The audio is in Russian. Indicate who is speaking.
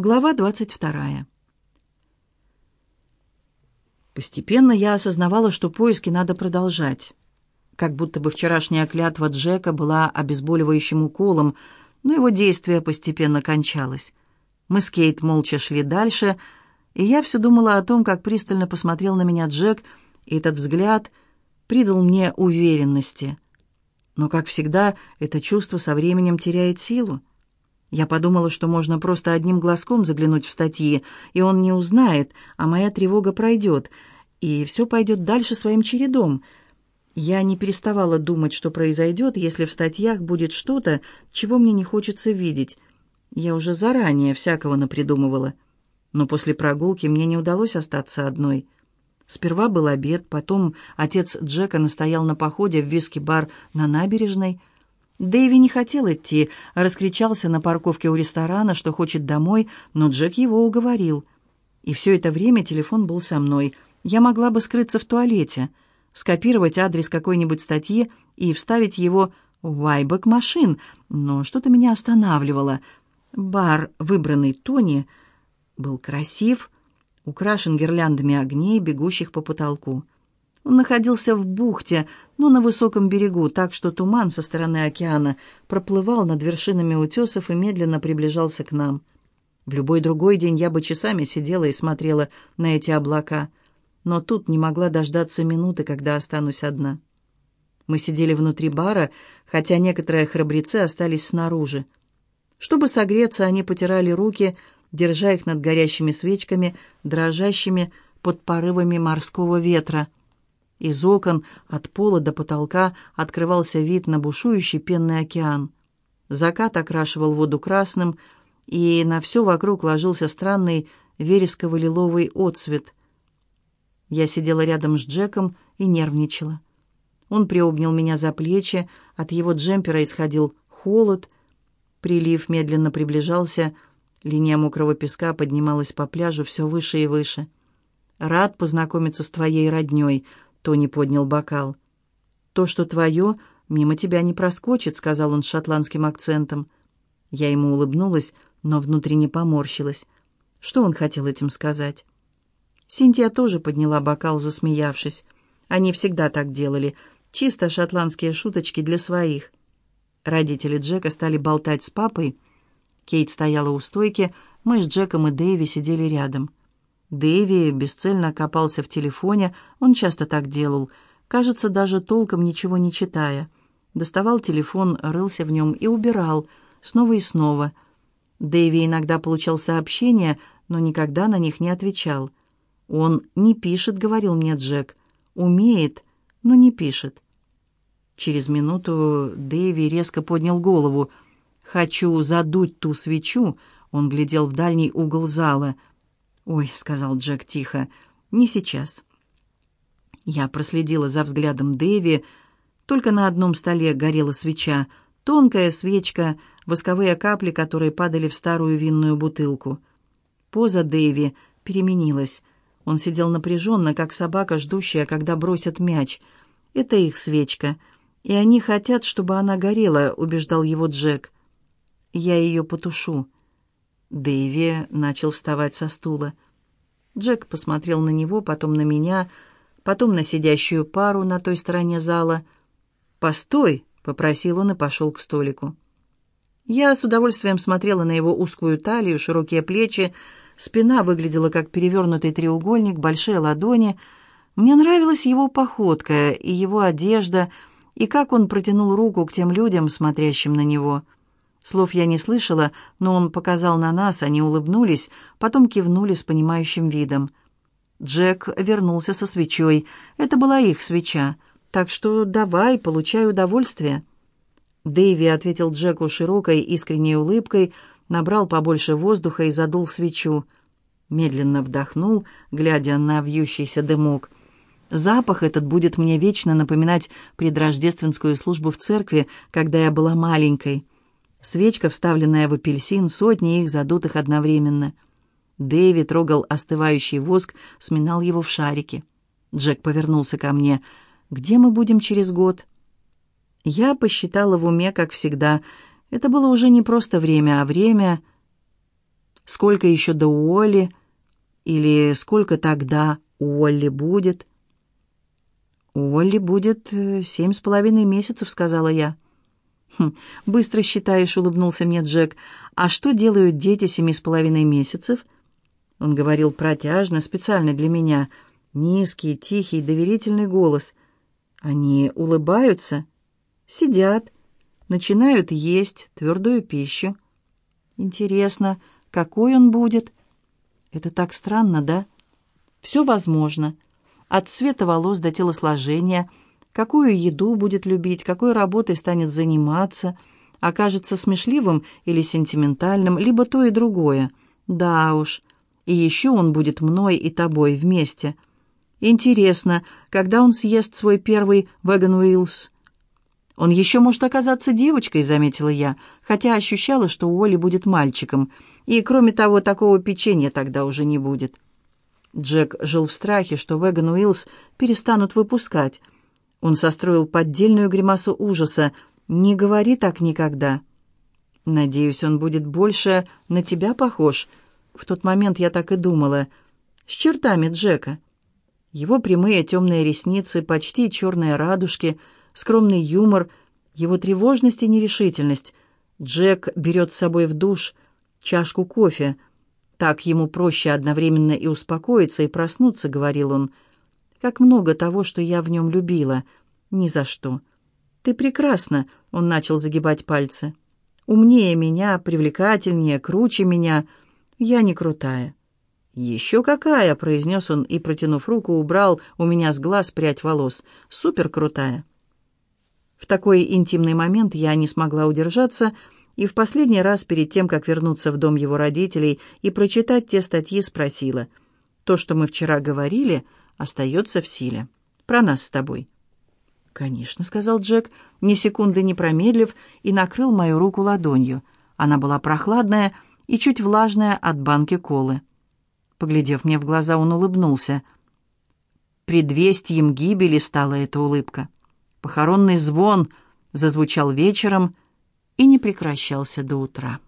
Speaker 1: Глава 22. Постепенно я осознавала, что поиски надо продолжать. Как будто бы вчерашняя клятва Джека была обезболивающим уколом, но его действие постепенно кончалось. Мы с Кейт молча шли дальше, и я все думала о том, как пристально посмотрел на меня Джек, и этот взгляд придал мне уверенности. Но, как всегда, это чувство со временем теряет силу. Я подумала, что можно просто одним глазком заглянуть в статьи, и он не узнает, а моя тревога пройдет, и все пойдет дальше своим чередом. Я не переставала думать, что произойдет, если в статьях будет что-то, чего мне не хочется видеть. Я уже заранее всякого напридумывала. Но после прогулки мне не удалось остаться одной. Сперва был обед, потом отец Джека настоял на походе в виски-бар на набережной – Дэйви не хотел идти, раскричался на парковке у ресторана, что хочет домой, но Джек его уговорил. И все это время телефон был со мной. Я могла бы скрыться в туалете, скопировать адрес какой-нибудь статьи и вставить его в Вайбек машин, но что-то меня останавливало. Бар, выбранный Тони, был красив, украшен гирляндами огней, бегущих по потолку. Он находился в бухте, но на высоком берегу, так что туман со стороны океана проплывал над вершинами утесов и медленно приближался к нам. В любой другой день я бы часами сидела и смотрела на эти облака, но тут не могла дождаться минуты, когда останусь одна. Мы сидели внутри бара, хотя некоторые храбрецы остались снаружи. Чтобы согреться, они потирали руки, держа их над горящими свечками, дрожащими под порывами морского ветра — из окон от пола до потолка открывался вид на бушующий пенный океан. Закат окрашивал воду красным, и на все вокруг ложился странный вересково-лиловый отцвет. Я сидела рядом с Джеком и нервничала. Он приобнял меня за плечи, от его джемпера исходил холод. Прилив медленно приближался, линия мокрого песка поднималась по пляжу все выше и выше. «Рад познакомиться с твоей роднёй», Тони поднял бокал. «То, что твое, мимо тебя не проскочит», — сказал он с шотландским акцентом. Я ему улыбнулась, но внутренне поморщилась. Что он хотел этим сказать? Синтия тоже подняла бокал, засмеявшись. Они всегда так делали. Чисто шотландские шуточки для своих. Родители Джека стали болтать с папой. Кейт стояла у стойки, мы с Джеком и Дэйви сидели рядом. Дэви бесцельно копался в телефоне, он часто так делал, кажется, даже толком ничего не читая. Доставал телефон, рылся в нем и убирал, снова и снова. Дэви иногда получал сообщения, но никогда на них не отвечал. «Он не пишет», — говорил мне Джек. «Умеет, но не пишет». Через минуту Дэви резко поднял голову. «Хочу задуть ту свечу», — он глядел в дальний угол зала — «Ой», — сказал Джек тихо, — «не сейчас». Я проследила за взглядом Дэви. Только на одном столе горела свеча, тонкая свечка, восковые капли, которые падали в старую винную бутылку. Поза Дэви переменилась. Он сидел напряженно, как собака, ждущая, когда бросят мяч. «Это их свечка, и они хотят, чтобы она горела», — убеждал его Джек. «Я ее потушу». Дэйви начал вставать со стула. Джек посмотрел на него, потом на меня, потом на сидящую пару на той стороне зала. «Постой!» — попросил он и пошел к столику. Я с удовольствием смотрела на его узкую талию, широкие плечи, спина выглядела как перевернутый треугольник, большие ладони. Мне нравилась его походка и его одежда, и как он протянул руку к тем людям, смотрящим на него — Слов я не слышала, но он показал на нас, они улыбнулись, потом кивнули с понимающим видом. Джек вернулся со свечой. Это была их свеча. Так что давай, получай удовольствие. Дэйви ответил Джеку широкой искренней улыбкой, набрал побольше воздуха и задул свечу. Медленно вдохнул, глядя на вьющийся дымок. Запах этот будет мне вечно напоминать предрождественскую службу в церкви, когда я была маленькой. Свечка, вставленная в апельсин, сотни их задутых одновременно. Дэви трогал остывающий воск, сминал его в шарики. Джек повернулся ко мне. «Где мы будем через год?» Я посчитала в уме, как всегда. Это было уже не просто время, а время... Сколько еще до Уолли? Или сколько тогда Уолли будет?» «Уолли будет э, семь с половиной месяцев», — сказала я. «Хм, «Быстро считаешь», — улыбнулся мне Джек. «А что делают дети семи с половиной месяцев?» Он говорил протяжно, специально для меня. Низкий, тихий, доверительный голос. Они улыбаются, сидят, начинают есть твердую пищу. Интересно, какой он будет? Это так странно, да? Все возможно. От цвета волос до телосложения, какую еду будет любить, какой работой станет заниматься, окажется смешливым или сентиментальным, либо то и другое. Да уж, и еще он будет мной и тобой вместе. Интересно, когда он съест свой первый Вэгон Уиллс? Он еще может оказаться девочкой, заметила я, хотя ощущала, что Уолли будет мальчиком. И, кроме того, такого печенья тогда уже не будет. Джек жил в страхе, что Вэгон Уиллс перестанут выпускать. Он состроил поддельную гримасу ужаса. «Не говори так никогда». «Надеюсь, он будет больше на тебя похож», в тот момент я так и думала. С чертами Джека. Его прямые темные ресницы, почти черные радужки, скромный юмор, его тревожность и нерешительность. Джек берет с собой в душ чашку кофе. Так ему проще одновременно и успокоиться, и проснуться, говорил он. Как много того, что я в нем любила. Ни за что. Ты прекрасна, он начал загибать пальцы. Умнее меня, привлекательнее, круче меня — я не крутая». «Еще какая!» — произнес он и, протянув руку, убрал у меня с глаз прядь волос. «Супер крутая!» В такой интимный момент я не смогла удержаться и в последний раз перед тем, как вернуться в дом его родителей и прочитать те статьи, спросила. «То, что мы вчера говорили, остается в силе. Про нас с тобой». «Конечно», — сказал Джек, ни секунды не промедлив, и накрыл мою руку ладонью. Она была прохладная, — и чуть влажная от банки колы. Поглядев мне в глаза, он улыбнулся. Предвестием гибели стала эта улыбка. Похоронный звон зазвучал вечером и не прекращался до утра.